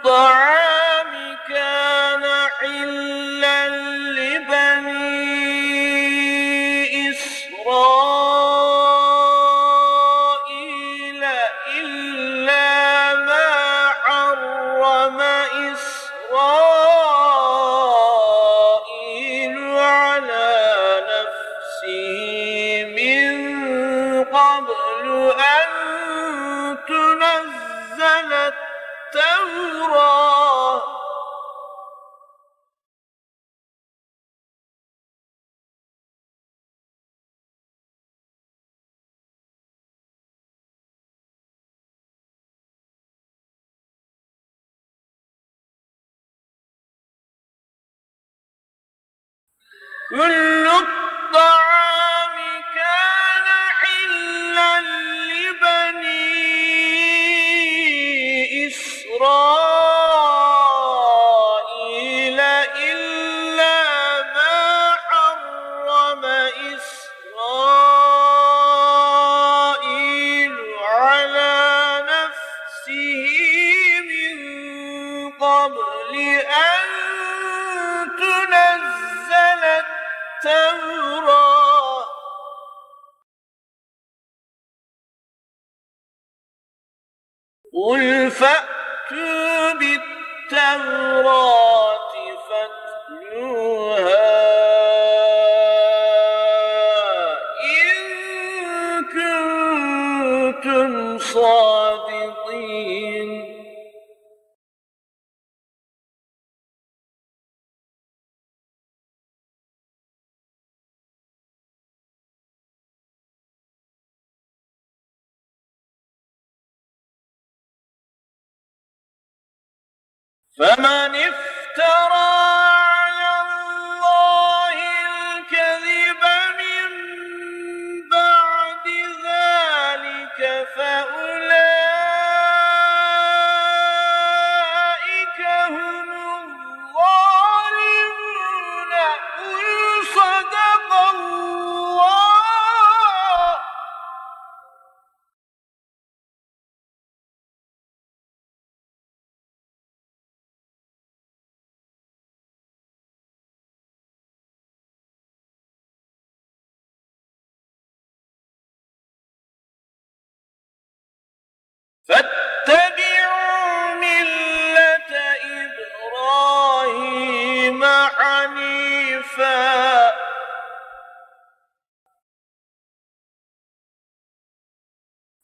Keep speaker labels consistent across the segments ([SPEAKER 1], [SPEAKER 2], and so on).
[SPEAKER 1] الطعام كان حلا لبني إسرائيل إلا ما حرم إسرائيل. كل قل فأتوا بالتوراة فمن افترى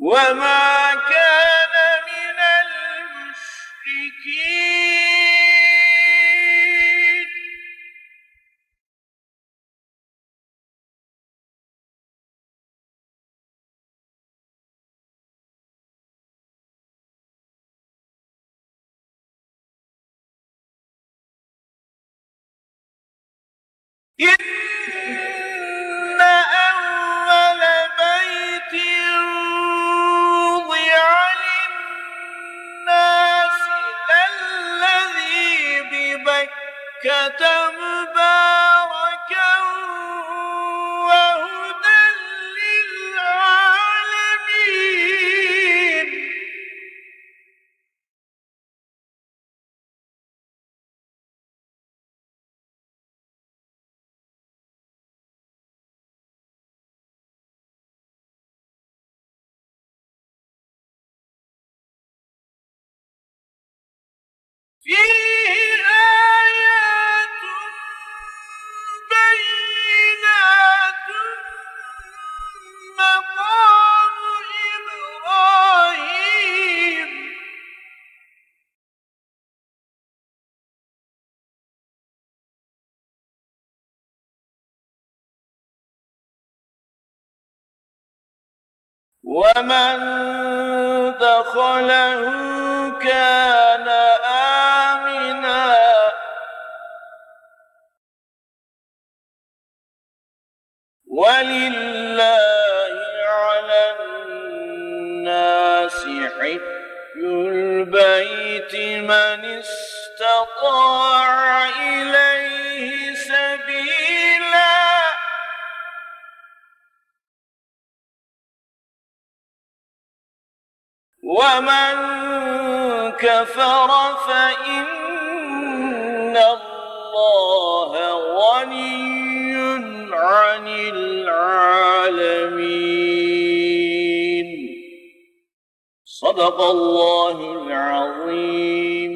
[SPEAKER 1] وما كان من المشركين. إن ومن دخله كان آمنا ولله على الناس حج البيت من استطاع إليه سبيلا ومن كفر فإن الله غني عن العالمين. صدق الله العظيم.